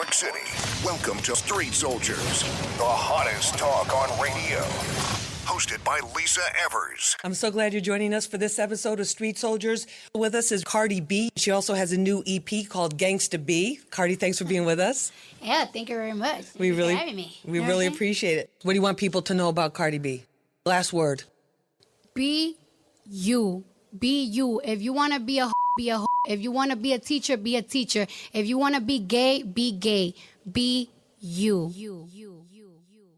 York City. Welcome to Street Soldiers, the hottest talk on radio. Hosted by Lisa Evers. I'm so glad you're joining us for this episode of Street Soldiers. With us is Cardi B. She also has a new EP called Gangsta B. Cardi, thanks for being with us. Yeah, thank you very much. We Thanks really, for having me. we You know really what I'm saying? appreciate it. What do you want people to know about Cardi B? Last word. Be you. Be you. If you want to be a h- be a ho- if you want to be a teacher be a teacher. If you want to be gay be gay. Be you, you, you, you, you.